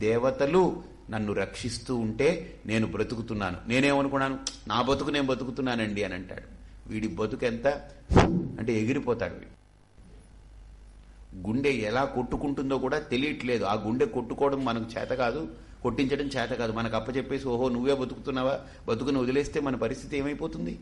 దేవతలు నన్ను రక్షిస్తూ ఉంటే నేను బ్రతుకుతున్నాను. నేనేమనుకున్నాను? నా బతుకు నేను బతుకుతున్నానండి అని అంటాడు. వీడి బతుకు ఎంత? అంటే ఎగిరిపోతాడు వీడు. గుండె ఎలా కొట్టుకుంటుందో కూడా తెలియట్లేదు. ఆ గుండె కొట్టుకోవడం మనకు చేత కాదు కొట్టించడం చేత కాదు. మనకు అప్పచెప్పేసి ఓహో నువ్వే బతుకుతున్నావా? బతుకుని వదిలేస్తే మన పరిస్థితి ఏమైపోతుంది?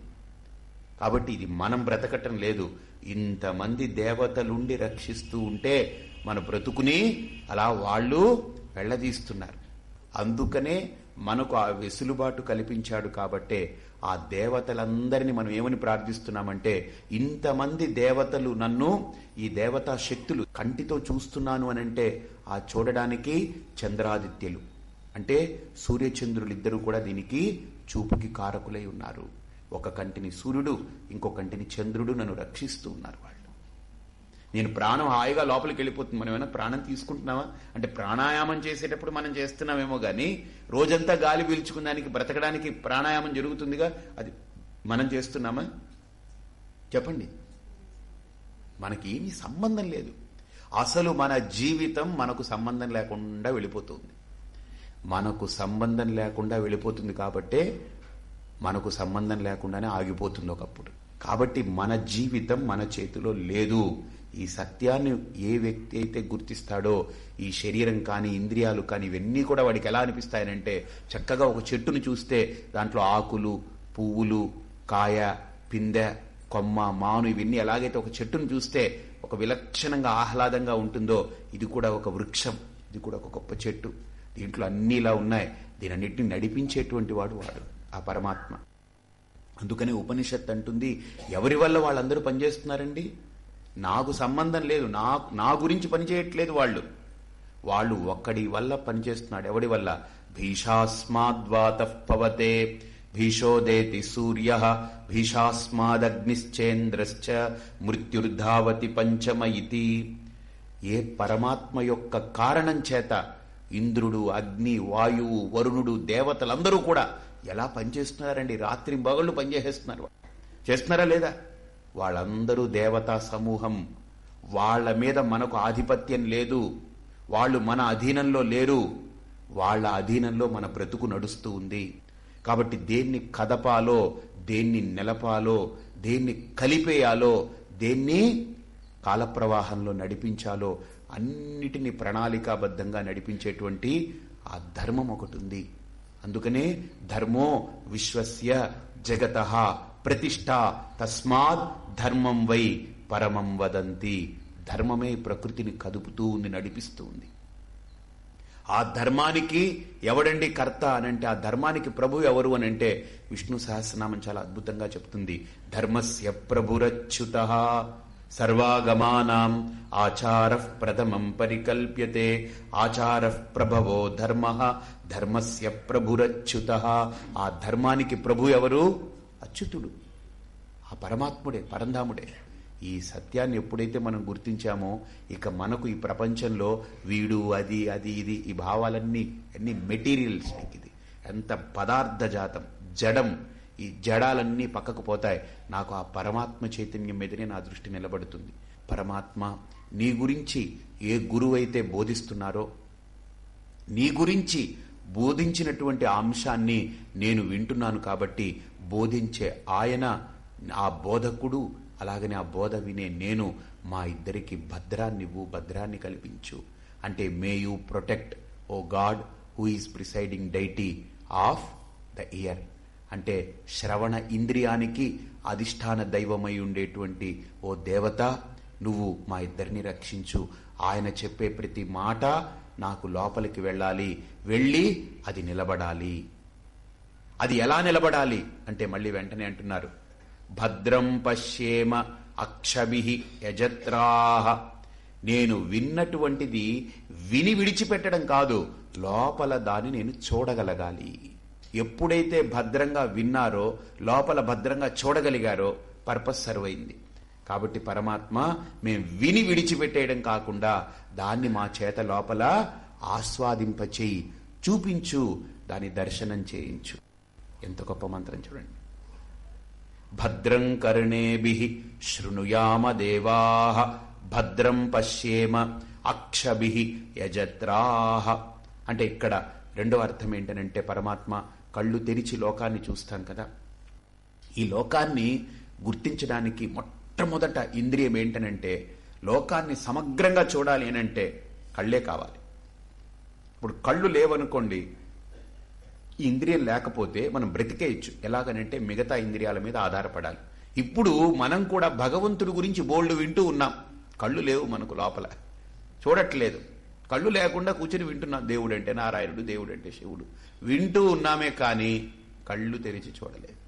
కాబట్టి ఇది మనం బ్రతకటం లేదు. ఇంతమంది దేవతలుండి రక్షిస్తూ ఉంటే మన బ్రతుకుని అలా వాళ్ళు వెళ్ళదీస్తున్నారు అందుకనే మనకు ఆ వెసులుబాటు కల్పించాడు కాబట్టే ఆ దేవతలందరినీ మనం ఏమని ప్రార్థిస్తున్నామంటే ఇంతమంది దేవతలు నన్ను ఈ దేవతా శక్తులు కంటితో చూస్తున్నాను అని అంటే ఆ చూడడానికి చంద్రాదిత్యులు. అంటే సూర్యచంద్రులిద్దరూ కూడా దీనికి చూపుకి కారకులై ఉన్నారు. ఒక కంటిని సూర్యుడు ఇంకో కంటిని చంద్రుడు నన్ను రక్షిస్తూ ఉన్నారు వాళ్ళు. నేను ప్రాణం హాయిగా లోపలికి వెళ్ళిపోతుంది. మనం ఏమైనా ప్రాణం తీసుకుంటున్నావా అంటే ప్రాణాయామం చేసేటప్పుడు మనం చేస్తున్నామేమో కానీ రోజంతా గాలి పీల్చుకున్నానికి బ్రతకడానికి ప్రాణాయామం జరుగుతుందిగా? అది మనం చేస్తున్నామా? చెప్పండి. మనకి ఏమీ సంబంధం లేదు. అసలు మన జీవితం మనకు సంబంధం లేకుండా వెళ్ళిపోతుంది. మనకు సంబంధం లేకుండా వెళ్ళిపోతుంది కాబట్టే మనకు సంబంధం లేకుండానే ఆగిపోతుంది ఒకప్పుడు. కాబట్టి మన జీవితం మన చేతిలో లేదు. ఈ సత్యాన్ని ఏ వ్యక్తి అయితే గుర్తిస్తాడో ఈ శరీరం కానీ ఇంద్రియాలు కానీ ఇవన్నీ కూడా వాడికి ఎలా అనిపిస్తాయనంటే చక్కగా ఒక చెట్టును చూస్తే దాంట్లో ఆకులు పువ్వులు కాయ పిందె కొమ్మ మాను ఇవన్నీ ఎలాగైతే ఒక చెట్టును చూస్తే ఒక విలక్షణంగా ఆహ్లాదంగా ఉంటుందో ఇది కూడా ఒక వృక్షం. ఇది కూడా ఒక గొప్ప చెట్టు. దీంట్లో అన్ని ఇలా ఉన్నాయి. దీనన్నిటిని నడిపించేటువంటి వాడు వాడు ఆ పరమాత్మ. అందుకనే ఉపనిషత్ అంటుంది ఎవరి వల్ల వాళ్ళందరూ పనిచేస్తున్నారండి? నాకు సంబంధం లేదు. నా నా గురించి పనిచేయట్లేదు వాళ్ళు. వాళ్ళు ఒక్కడి వల్ల పనిచేస్తున్నాడు. ఎవడి వల్ల? భీషాస్మాద్వాతపవతే భీషోదేతి సూర్య భీషాస్మాదగ్నిశ్చేంద్రశ్చ మృత్యుర్ధావతి పంచమ ఇతి ఏ పరమాత్మ యొక్క కారణం చేత ఇంద్రుడు అగ్ని వాయువు వరుణుడు దేవతలందరూ కూడా ఎలా పనిచేస్తున్నారండి? రాత్రి బగళ్ళు పనిచేసేస్తున్నారు చేస్తున్నారా లేదా? వాళ్ళందరూ దేవతా సమూహం. వాళ్ళ మీద మనకు ఆధిపత్యం లేదు. వాళ్ళు మన అధీనంలో లేరు. వాళ్ళ అధీనంలో మన బ్రతుకు నడుస్తూ ఉంది. కాబట్టి దేన్ని కదపాలో దేన్ని నిలపాలో దేన్ని కలిపేయాలో దేన్ని కాలప్రవాహంలో నడిపించాలో అన్నిటినీ ప్రణాళికాబద్ధంగా నడిపించేటువంటి ఆ ధర్మం ఒకటి ఉంది. అందుకనే ధర్మో విశ్వస్య జగత ప్రతిష్ట తస్మాత్ ధర్మం వై పరమం వదంతి. ధర్మమే ప్రకృతిని కదుపుతూ ఉంది నడిపిస్తూ ఉంది ఆ ధర్మానికి ఎవడండి కర్త అనంటే ఆ ధర్మానికి ప్రభు ఎవరు అనంటే విష్ణు సహస్రనామం చాలా అద్భుతంగా చెప్తుంది. ధర్మస్య ప్రభురచ్యుత. సర్వాగమానాం ఆచార ప్రథమం పరికల్ప్యతే. ఆచార ప్రభవో ధర్మ. ధర్మస్య ప్రభురచ్యుత. ఆ ధర్మానికి ప్రభు ఎవరు? అచ్యుతుడు. ఆ పరమాత్ముడే పరంధాముడే. ఈ సత్యాన్ని ఎప్పుడైతే మనం గుర్తించామో ఇక మనకు ఈ ప్రపంచంలో వీడు అది అది ఇది ఈ భావాలన్నీ అన్ని మెటీరియల్స్ ఇది. ఎంత పదార్థ జాతం జడం ఈ జడాలన్నీ పక్కకు పోతాయి. నాకు ఆ పరమాత్మ చైతన్యం మీదనే నా దృష్టి నిలబడుతుంది. పరమాత్మ నీ గురించి ఏ గురువైతే బోధిస్తున్నారో నీ గురించి బోధించినటువంటి అంశాన్ని నేను వింటున్నాను కాబట్టి బోధించే ఆయన ఆ బోధకుడు అలాగనే ఆ బోధ వినే నేను మా ఇద్దరికి భద్రాన్నివ్వు భద్రాన్ని కల్పించు. అంటే may you protect O God who is presiding deity of the ear అంటే శ్రవణ ఇంద్రియానికి అధిష్టాన దైవమై ఉండేటువంటి ఓ దేవత నువ్వు మా ఇద్దరిని రక్షించు. ఆయన చెప్పే ప్రతి మాట నాకు లోపలికి వెళ్ళాలి. వెళ్ళి అది నిలబడాలి. అది ఎలా నిలబడాలి? అంటే మళ్ళీ వెంటనే అంటున్నారు. భద్రం పశ్యేమ అక్షభి యజత్రాహ నేను విన్నటువంటిది విని విడిచిపెట్టడం కాదు లోపల దాన్ని నేను చూడగలగాలి. ఎప్పుడైతే భద్రంగా విన్నారో లోపల భద్రంగా చూడగలిగారో పర్పస్ సర్వ్ అయింది. కాబట్టి పరమాత్మ మేం విని విడిచిపెట్టేయడం కాకుండా దాన్ని మా చేత లోపల ఆస్వాదింపచేయి. చూపించు దాని దర్శనం చేయించు. ఎంత గొప్ప మంత్రం చూడండి. భద్రం కర్ణేభి శృణుయామ దేవా భద్రం పశ్యేమ అక్షభి యజత్రాహ అంటే ఇక్కడ రెండో అర్థం ఏంటనంటే పరమాత్మ కళ్ళు తెరిచి లోకాన్ని చూస్తాం కదా. ఈ లోకాన్ని గుర్తించడానికి మొట్ట మొట్టమొదట ఇంద్రియం ఏంటనంటే లోకాన్ని సమగ్రంగా చూడాలి అనంటే కళ్ళే కావాలి. ఇప్పుడు కళ్ళు లేవనుకోండి ఈ ఇంద్రియం లేకపోతే మనం బ్రతికేయచ్చు. ఎలాగనంటే మిగతా ఇంద్రియాల మీద ఆధారపడాలి. ఇప్పుడు మనం కూడా భగవంతుడి గురించి బోల్డ్ వింటూ ఉన్నాం. కళ్ళు లేవు మనకు లోపల. చూడట్లేదు. కళ్ళు లేకుండా కూర్చొని వింటున్నాం. దేవుడు అంటే నారాయణుడు దేవుడు అంటే శివుడు. వింటూ ఉన్నామే కానీ కళ్ళు తెరిచి చూడలేదు.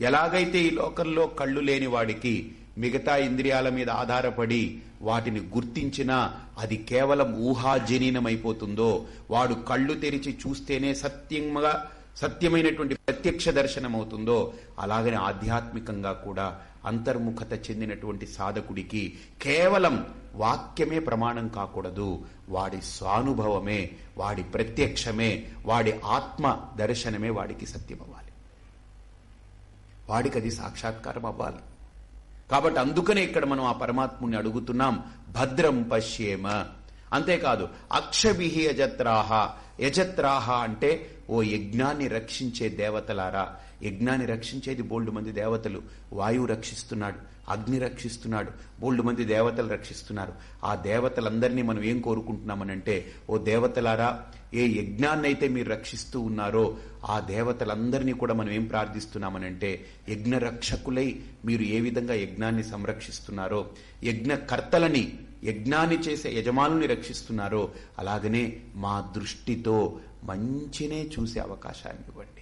ఎలాగైతే ఈ లోకంలో కళ్ళు లేని వాడికి మిగతా ఇంద్రియాల మీద ఆధారపడి వాటిని గుర్తించినా అది కేవలం ఊహాజనీనమైపోతుందో వాడు కళ్ళు తెరిచి చూస్తేనే సత్యంగా సత్యమైనటువంటి ప్రత్యక్ష దర్శనం అవుతుందో అలాగనే ఆధ్యాత్మికంగా కూడా అంతర్ముఖత చెందినటువంటి సాధకుడికి కేవలం వాక్యమే ప్రమాణం కాకూడదు. వాడి స్వానుభవమే వాడి ప్రత్యక్షమే వాడి ఆత్మ దర్శనమే వాడికి సత్యమవ్వాలి. వాడికి అది సాక్షాత్కారం అవ్వాలి. కాబట్టి అందుకనే ఇక్కడ మనం ఆ పరమాత్ముని అడుగుతున్నాం భద్రం పశ్యేమ. అంతేకాదు అక్షభిహి యజత్రాహ. యజత్రాహ అంటే ఓ యజ్ఞాన్ని రక్షించే దేవతలారా. యజ్ఞాన్ని రక్షించేది బోల్డు మంది దేవతలు. వాయువు రక్షిస్తున్నాడు అగ్ని రక్షిస్తున్నాడు బోల్డు మంది దేవతలు రక్షిస్తున్నారు. ఆ దేవతలందరినీ మనం ఏం కోరుకుంటున్నామనంటే ఓ దేవతలారా ఏ యజ్ఞాన్నైతే మీరు రక్షిస్తూ ఉన్నారో ఆ దేవతలందరినీ కూడా మనం ఏం ప్రార్థిస్తున్నామనంటే యజ్ఞ రక్షకులై మీరు ఏ విధంగా యజ్ఞాన్ని సంరక్షిస్తున్నారో యజ్ఞకర్తలని యజ్ఞాన్ని చేసే యజమానుని రక్షిస్తున్నారో అలాగనే మా దృష్టితో మంచినే చూసే అవకాశాన్ని ఇవ్వండి.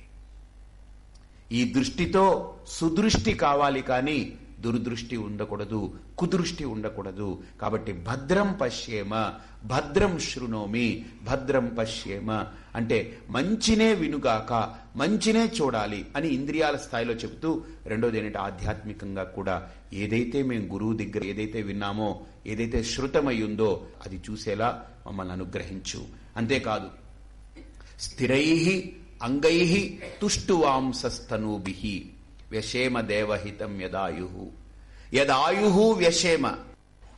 ఈ దృష్టితో సుదృష్టి కావాలి కానీ దురదృష్టి ఉండకూడదు కుదృష్టి ఉండకూడదు. కాబట్టి భద్రం పశ్యేమ భద్రం శృణోమి భద్రం పశ్యేమ. అంటే మంచినే వినుగాక మంచినే చూడాలి అని ఇంద్రియాల స్థాయిలో చెబుతూ రెండోది ఏంటంటే ఆధ్యాత్మికంగా కూడా ఏదైతే మేము గురువు దగ్గర ఏదైతే విన్నామో ఏదైతే శృతమయ్యుందో అది చూసేలా మమ్మల్ని అనుగ్రహించు. అంతేకాదు స్థిరై అంగై తుష్టువాంసస్తనూభి వ్యషేమ దేవహితం యదాయు. యదాయు వ్యషేమ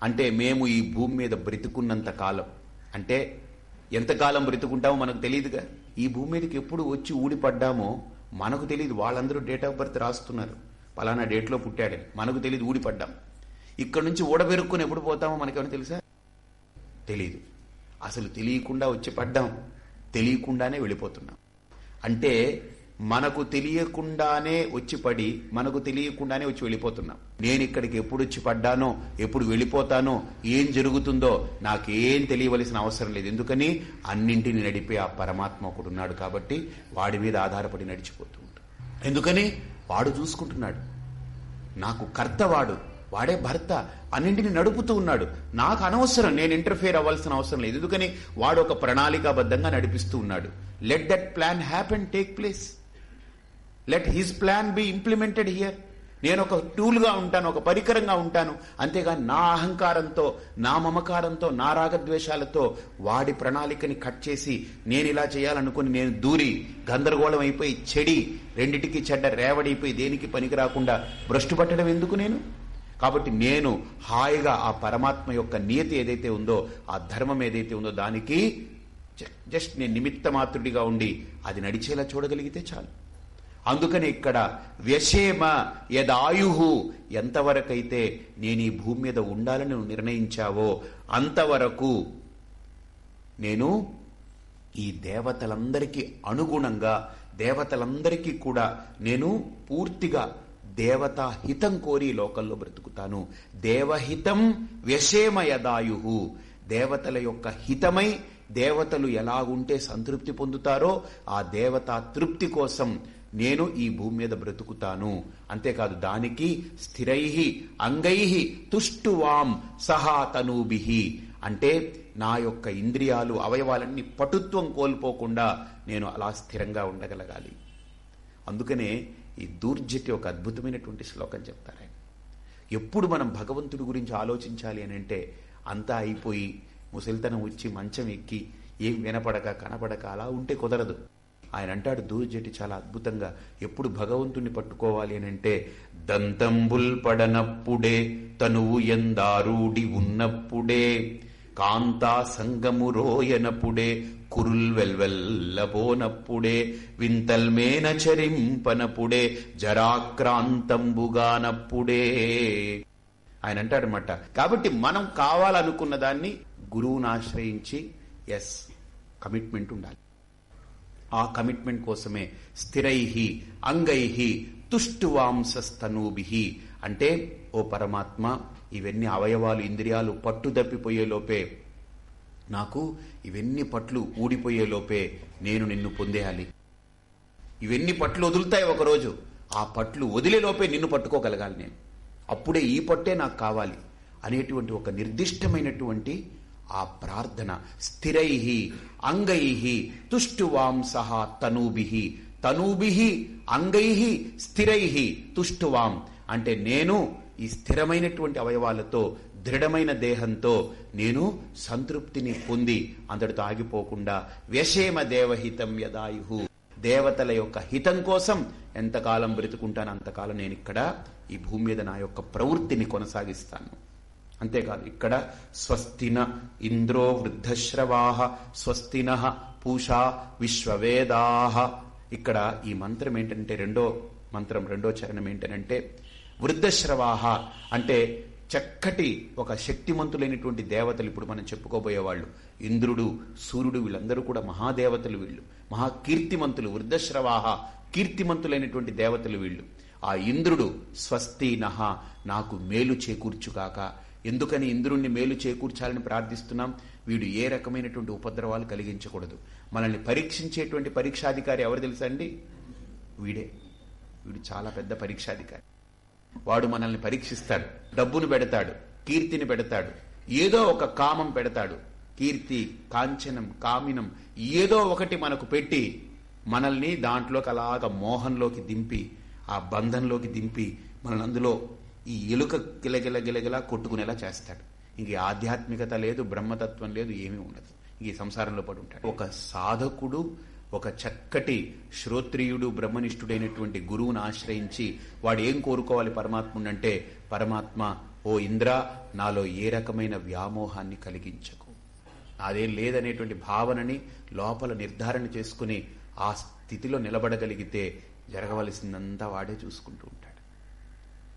అంటే మేము ఈ భూమి మీద బ్రతుకున్నంత కాలం. అంటే ఎంతకాలం బ్రతుకుంటామో మనకు తెలియదుగా. ఈ భూమి మీదకి ఎప్పుడు వచ్చి ఊడిపడ్డామో మనకు తెలియదు. వాళ్ళందరూ డేట్ ఆఫ్ బర్త్ రాస్తున్నారు. పలానా డేట్లో పుట్టాడని మనకు తెలియదు ఊడిపడ్డాం. ఇక్కడ నుంచి ఊడబెరుక్కుని ఎప్పుడు పోతామో మనకేమైనా తెలుసా? తెలియదు అసలు తెలియకుండా వచ్చి పడ్డాం. తెలియకుండానే వెళ్ళిపోతున్నాం. అంటే మనకు తెలియకుండానే వచ్చి పడి మనకు తెలియకుండానే వచ్చి వెళ్ళిపోతున్నాం. నేను ఇక్కడికి ఎప్పుడు వచ్చి పడ్డానో ఎప్పుడు వెళ్ళిపోతానో ఏం జరుగుతుందో నాకేం తెలియవలసిన అవసరం లేదు. ఎందుకని? అన్నింటిని నడిపే ఆ పరమాత్మ ఒకడున్నాడు కాబట్టి వాడి మీద ఆధారపడి నడిచిపోతూ ఉంటాడు. ఎందుకని? వాడు చూసుకుంటున్నాడు. నాకు కర్తవాడు వాడే భర్త అన్నింటిని నడుపుతూ ఉన్నాడు. నాకు అనవసరం నేను ఇంటర్ఫియర్ అవ్వాల్సిన అవసరం లేదు. ఎందుకని? వాడు ఒక ప్రణాళికాబద్ధంగా నడిపిస్తూ ఉన్నాడు. Let that plan happen take place let his plan be implemented here నేను ఒక టూల్గా ఉంటాను ఒక పరికరంగా ఉంటాను. అంతేగాని నా అహంకారంతో నా మమకారంతో నా రాగద్వేషాలతో వాడి ప్రణాళికని కట్ చేసి నేను ఇలా చేయాలనుకుని నేను దూరి గందరగోళం అయిపోయి చెడి రెండిటికి చెడ్డ రేవడైపోయి దేనికి పనికి రాకుండా భ్రష్టు పట్టడం ఎందుకు నేను? కాబట్టి నేను హాయిగా ఆ పరమాత్మ యొక్క నియతి ఏదైతే ఉందో ఆ ధర్మం ఏదైతే ఉందో దానికి జస్ట్ నేను నిమిత్త మాత్రుడిగా ఉండి అది నడిచేలా చూడగలిగితే చాలు. అందుకని ఇక్కడ వ్యషేమ యదాయు ఎంతవరకైతే నేను ఈ భూమి మీద ఉండాలని నిర్ణయించావో అంతవరకు నేను ఈ దేవతలందరికీ అనుగుణంగా దేవతలందరికీ కూడా నేను పూర్తిగా దేవతా హితం కోరి లోకంలో బ్రతుకుతాను. దేవహితం వ్యషేమయదాయు దేవతల యొక్క హితమై దేవతలు ఎలాగుంటే సంతృప్తి పొందుతారో ఆ దేవతా తృప్తి కోసం నేను ఈ భూమి మీద బ్రతుకుతాను. అంతేకాదు దానికి స్థిరై అంగై తుష్టువాం సహా తనూభి అంటే నా యొక్క ఇంద్రియాలు అవయవాలన్నీ పటుత్వం కోల్పోకుండా నేను అలా స్థిరంగా ఉండగలగాలి. అందుకనే ఈ దూర్జటి ఒక అద్భుతమైనటువంటి శ్లోకం చెప్తారు ఆయన. ఎప్పుడు మనం భగవంతుడి గురించి ఆలోచించాలి అని అంటే అంతా అయిపోయి ముసలితనం వచ్చి మంచం ఎక్కి ఏం వినపడక కనపడక అలా ఉంటే కుదరదు. ఆయన అంటాడు దూర్జటి చాలా అద్భుతంగా ఎప్పుడు భగవంతుణ్ణి పట్టుకోవాలి అని అంటే దంతంబుల్ పడనప్పుడే తనువు ఎందారూడి ఉన్నప్పుడే కాంతా సంగము కురుల్వెల్వెల్లబోనప్పుడే వింతల్మేన చరింపనప్పుడే జరాక్రాంతంబుగానప్పుడే. ఆయన అంటాడనమాట కాబట్టి మనం కావాలనుకున్న దాన్ని గురువును ఆశ్రయించి ఎస్ కమిట్మెంట్ ఉండాలి. ఆ కమిట్మెంట్ కోసమే స్థిరై అంగై తుష్టువాంసస్తనూభి అంటే ఓ పరమాత్మ ఇవన్నీ అవయవాలు ఇంద్రియాలు పట్టుదప్పిపోయే లోపే నాకు ఇవన్నీ పట్లు ఊడిపోయే లోపే నేను నిన్ను పొందేయాలి. ఇవన్నీ పట్లు వదులుతాయి ఒకరోజు ఆ పట్లు వదిలే లోపే నిన్ను పట్టుకోగలగాలి నేను. అప్పుడే ఈ పట్టే నాకు కావాలి అనేటువంటి ఒక నిర్దిష్టమైనటువంటి ఆ ప్రార్థన. స్థిరై అంగై తుష్టువాంస తనూభి. తనూభి అంగై స్థిరై తుష్టువాం. అంటే నేను ఈ స్థిరమైనటువంటి అవయవాలతో దృఢమైన దేహంతో నేను సంతృప్తిని పొంది అంతటితో ఆగిపోకుండా వ్యషేమ దేవహితం యదాయు దేవతల యొక్క హితం కోసం ఎంతకాలం బ్రతుకుంటాను అంతకాలం నేను ఇక్కడ ఈ భూమి మీద నా యొక్క ప్రవృత్తిని కొనసాగిస్తాను. అంతేకాదు ఇక్కడ స్వస్తిన ఇంద్రో వృద్ధశ్రవాహ స్వస్తిన పూషా విశ్వవేదాహ ఇక్కడ ఈ మంత్రం ఏంటంటే రెండో మంత్రం రెండో చరణం ఏంటంటే వృద్ధశ్రవాహ అంటే చక్కటి ఒక శక్తిమంతులైనటువంటి దేవతలు ఇప్పుడు మనం చెప్పుకోబోయేవాళ్ళు. ఇంద్రుడు సూర్యుడు వీళ్ళందరూ కూడా మహాదేవతలు వీళ్ళు. మహాకీర్తిమంతులు వృద్ధశ్రవాహ కీర్తిమంతులైనటువంటి దేవతలు వీళ్ళు. ఆ ఇంద్రుడు స్వస్తి నహ నాకు మేలు చేకూర్చుగాక ఎందుకని ఇంద్రుణ్ణి మేలు చేకూర్చాలని ప్రార్థిస్తున్నాం? వీడు ఏ రకమైనటువంటి ఉపద్రవాలు కలిగించకూడదు. మనల్ని పరీక్షించేటువంటి పరీక్షాధికారి ఎవరు తెలుసండి? వీడే. వీడు చాలా పెద్ద పరీక్షాధికారి. వాడు మనల్ని పరీక్షిస్తాడు డబ్బును పెడతాడు కీర్తిని పెడతాడు ఏదో ఒక కామం పెడతాడు. కీర్తి కాంచనం కామినం ఏదో ఒకటి మనకు పెట్టి మనల్ని దాంట్లోకి అలాగ మోహంలోకి దింపి ఆ బంధంలోకి దింపి మనల్ని అందులో ఈ ఎలుక గిలగిల గిలగిలా కొట్టుకునేలా చేస్తాడు. ఇంక ఆధ్యాత్మికత లేదు బ్రహ్మతత్వం లేదు ఏమీ ఉండదు. ఇంక ఈ సంసారంలో పడి ఉంటాడు. ఒక సాధకుడు ఒక చక్కటి శ్రోత్రియుడు బ్రహ్మనిష్ఠుడైనటువంటి గురువును ఆశ్రయించి వాడు ఏం కోరుకోవాలి పరమాత్ముడంటే పరమాత్మ ఓ ఇంద్ర నాలో ఏ రకమైన వ్యామోహాన్ని కలిగించకు. అదేం లేదనేటువంటి భావనని లోపల నిర్ధారణ చేసుకుని ఆ స్థితిలో నిలబడగలిగితే జరగవలసిందంతా వాడే చూసుకుంటూ ఉంటాడు.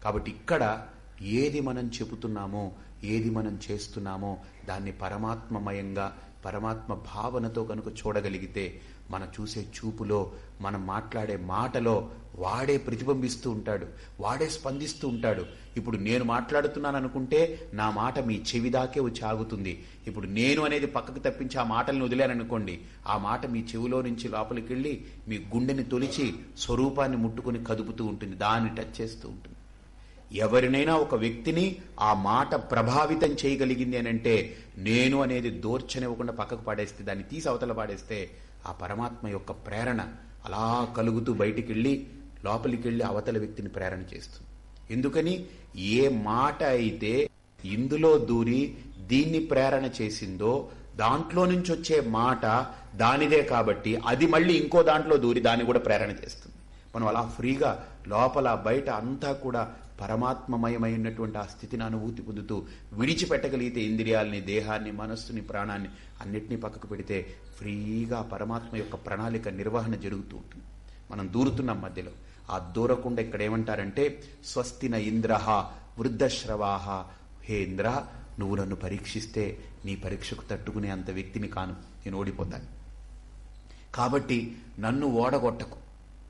కాబట్టి ఇక్కడ ఏది మనం చెబుతున్నామో ఏది మనం చేస్తున్నామో దాన్ని పరమాత్మమయంగా పరమాత్మ భావనతో కనుక చూడగలిగితే మనం చూసే చూపులో మనం మాట్లాడే మాటలో వాడే ప్రతిబింబిస్తూ ఉంటాడు వాడే స్పందిస్తూ ఉంటాడు. ఇప్పుడు నేను మాట్లాడుతున్నాను అనుకుంటే నా మాట మీ చెవి దాకే వచ్చి ఆగుతుంది. ఇప్పుడు నేను అనేది పక్కకు తప్పించి ఆ మాటలను వదిలేననుకోండి ఆ మాట మీ చెవిలో నుంచి లోపలికి వెళ్ళి మీ గుండెని తొలిచి స్వరూపాన్ని ముట్టుకుని కదుపుతూ ఉంటుంది దాన్ని టచ్ చేస్తూ ఉంటుంది. ఎవరినైనా ఒక వ్యక్తిని ఆ మాట ప్రభావితం చేయగలిగింది అని అంటే నేను అనేది దోర్చనివ్వకుండా పక్కకు పాడేస్తే దాన్ని తీసి అవతల పాడేస్తే ఆ పరమాత్మ యొక్క ప్రేరణ అలా కలుగుతూ బయటికి వెళ్ళి లోపలికి వెళ్ళి అవతల వ్యక్తిని ప్రేరణ చేస్తుంది. ఎందుకని? ఏ మాట అయితే ఇందులో దూరి దీన్ని ప్రేరణ చేసిందో దాంట్లో నుంచి వచ్చే మాట దానిదే కాబట్టి అది మళ్ళీ ఇంకో దాంట్లో దూరి దాన్ని కూడా ప్రేరణ చేస్తుంది. మనం అలా ఫ్రీగా లోపల బయట అంతా కూడా పరమాత్మమయమైనటువంటి ఆ స్థితిని అనుభూతి పొందుతూ విడిచిపెట్టగలిగితే ఇంద్రియాలని దేహాన్ని మనస్సుని ప్రాణాన్ని అన్నిటినీ పక్కకు పెడితే ఫ్రీగా పరమాత్మ యొక్క ప్రణాళిక నిర్వహణ జరుగుతూ ఉంటుంది. మనం దూరుతున్నాం మధ్యలో. ఆ దూరకుండా ఇక్కడ ఏమంటారంటే స్వస్తిన ఇంద్రహ వృద్ధశ్రవాహ హే ఇంద్ర నువ్వు నన్ను పరీక్షిస్తే నీ పరీక్షకు తట్టుకునే అంత వ్యక్తిని కాను. నేను ఓడిపోతాను. కాబట్టి నన్ను ఓడగొట్టకు.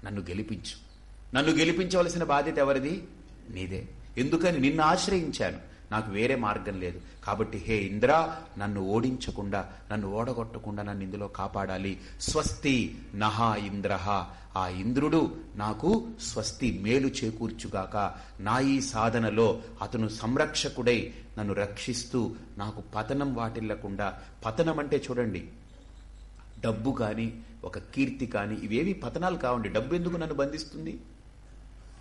నన్ను గెలిపించు. నన్ను గెలిపించవలసిన బాధ్యత ఎవరిది? నీదే. ఎందుకని నిన్ను ఆశ్రయించాను. నాకు వేరే మార్గం లేదు. కాబట్టి హే ఇంద్ర నన్ను ఓడించకుండా నన్ను ఓడగొట్టకుండా నన్ను ఇందులో కాపాడాలి. స్వస్తి నహా ఇంద్రహ ఆ ఇంద్రుడు నాకు స్వస్తి మేలు చేకూర్చుగాక. నా ఈ సాధనలో అతను సంరక్షకుడై నన్ను రక్షిస్తూ నాకు పతనం వాటిల్లకుండా. పతనం అంటే చూడండి డబ్బు కానీ ఒక కీర్తి కానీ ఇవేవి పతనాలు కావండి. డబ్బు ఎందుకు నన్ను బంధిస్తుంది?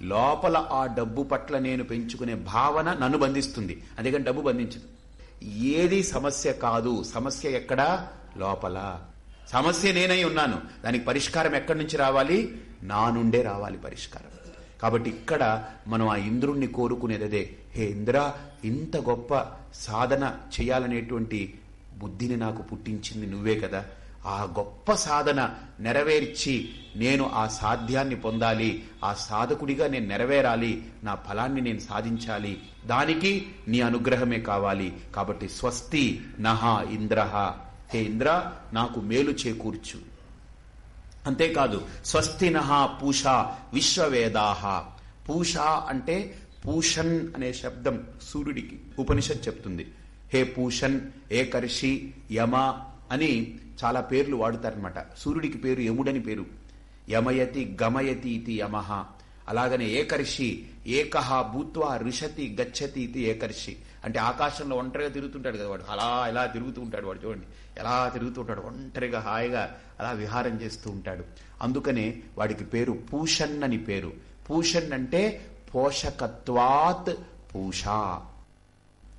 లోపల ఆ డబ్బు పట్ల నేను పెంచుకునే భావన నన్ను బంధిస్తుంది. అందుకని డబ్బు బంధించదు. ఏది సమస్య కాదు. సమస్య ఎక్కడా? లోపల. సమస్య నేనై ఉన్నాను. దానికి పరిష్కారం ఎక్కడి నుంచి రావాలి? నా నుండే రావాలి పరిష్కారం. కాబట్టి ఇక్కడ మనం ఆ ఇంద్రుణ్ణి కోరుకునేది అదే హే ఇంద్ర ఇంత గొప్ప సాధన చేయాలనేటువంటి బుద్ధిని నాకు పుట్టించింది నువ్వే కదా. ఆ గొప్ప సాధన నెరవేర్చి నేను ఆ సాధ్యాన్ని పొందాలి ఆ సాధకుడిగా నేను నెరవేరాలి నా ఫలాన్ని నేను సాధించాలి దానికి నీ అనుగ్రహమే కావాలి. కాబట్టి స్వస్తి నహ ఇంద్రహ హే ఇంద్ర నాకు మేలు చేకూర్చు. అంతేకాదు స్వస్తి నహ పూష విశ్వవేదాహ పూష అంటే పూషన్ అనే శబ్దం సూర్యుడికి. ఉపనిషత్ చెప్తుంది. హే పూషన్ ఏకర్షి యమ అని చాలా పేర్లు వాడుతారనమాట సూర్యుడికి పేరు యముడని పేరు. యమయతి గమయతి ఇది యమహ. అలాగనే ఏకర్షి ఏకహ భూత్వా రిషతి గచ్చతి ఇది ఏకర్షి. అంటే ఆకాశంలో ఒంటరిగా తిరుగుతుంటాడు కదా వాడు. అలా ఎలా తిరుగుతూ ఉంటాడు వాడు చూడండి. ఎలా తిరుగుతూ ఉంటాడు? ఒంటరిగా హాయిగా అలా విహారం చేస్తూ ఉంటాడు. అందుకనే వాడికి పేరు పూషన్ అని పేరు. పూషన్ అంటే పోషకత్వాత్ పూష.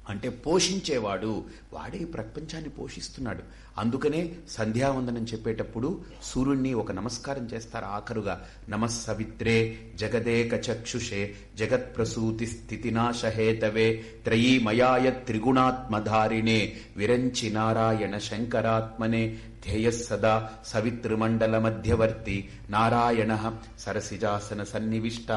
అంటే పోషించేవాడు. వాడే ప్రపంచాన్ని పోషిస్తున్నాడు. అందుకనే సంధ్యావందనం చెప్పేటప్పుడు సూర్యుణ్ణి ఒక నమస్కారం చేస్తారు ఆఖరుగా. నమస్సవిత్రే జగదేక చక్షుషే జగత్ప్రసూతి స్థితినాశహేతవే త్రయీమయాయ త్రిగుణాత్మధారిణే విరంచి నారాయణ శంకరాత్మనే ధ్యేయస్ సదా సవితృమండల మధ్యవర్తి నారాయణ సరసిజాసన సన్నివిష్ట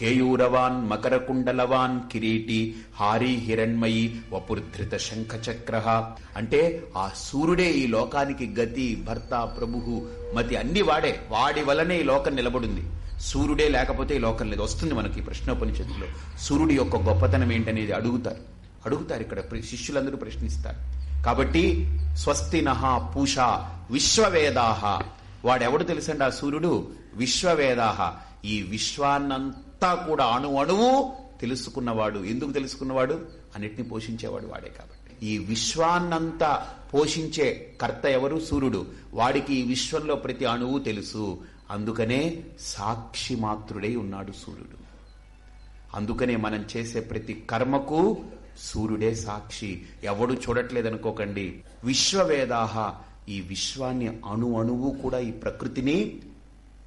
కేయూరవాన్ మకరకుండలవాన్ కిరీటి హారీ హిరణ్మయి వపుర్ధృత శంఖచక్ర అంటే ఆ సూర్యుడే ఈ లోకానికి గతి భర్త ప్రభువు మతి అన్ని వాడే. వాడి వలనే ఈ లోకం నిలబడింది. సూర్యుడే లేకపోతే ఈ లోకం లేదు. వస్తుంది మనకి ప్రశ్నోపనిషత్తులో. సూర్యుడి యొక్క గొప్పతనం ఏంటనేది అడుగుతారు. అడుగుతారు ఇక్కడ. శిష్యులందరూ ప్రశ్నిస్తారు. కాబట్టి స్వస్తినహ పూష విశ్వవేదాహ వాడెవడు తెలుసండి ఆ సూర్యుడు? విశ్వవేదాహ ఈ విశ్వాన్నంతా కూడా అణు అణువు తెలుసుకున్నవాడు. ఎందుకు తెలుసుకున్నవాడు? అన్నిటిని పోషించేవాడు వాడే కాబట్టి. ఈ విశ్వాన్నంతా పోషించే కర్త ఎవరు? సూర్యుడు. వాడికి ఈ విశ్వంలో ప్రతి అణువు తెలుసు. అందుకనే సాక్షి మాత్రుడై ఉన్నాడు సూర్యుడు. అందుకనే మనం చేసే ప్రతి కర్మకు సూర్యుడే సాక్షి. ఎవడు చూడట్లేదనుకోకండి. విశ్వవేదాహ ఈ విశ్వాన్ని అణు అణువు కూడా ఈ ప్రకృతిని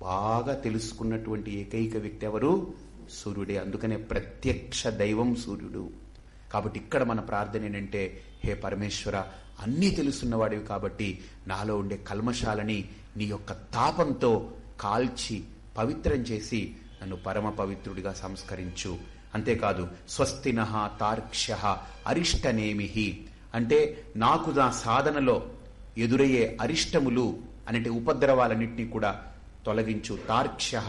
బాగా తెలుసుకున్నటువంటి ఏకైక వ్యక్తి ఎవరు? సూర్యుడే. అందుకనే ప్రత్యక్ష దైవం సూర్యుడు. కాబట్టి ఇక్కడ మన ప్రార్థన ఏంటంటే హే పరమేశ్వర అన్నీ తెలుసున్నవాడివి కాబట్టి నాలో ఉండే కల్మశాలని నీ యొక్క తాపంతో కాల్చి పవిత్రం చేసి నన్ను పరమ పవిత్రుడిగా సంస్కరించు. అంతేకాదు స్వస్తినః తార్క్ష్య అరిష్టనేమిహి. అంటే నాకు నా సాధనలో ఎదురయ్యే అరిష్టములు అనేటి ఉపద్రవాలన్నింటినీ కూడా తొలగించు. తార్క్ష్య.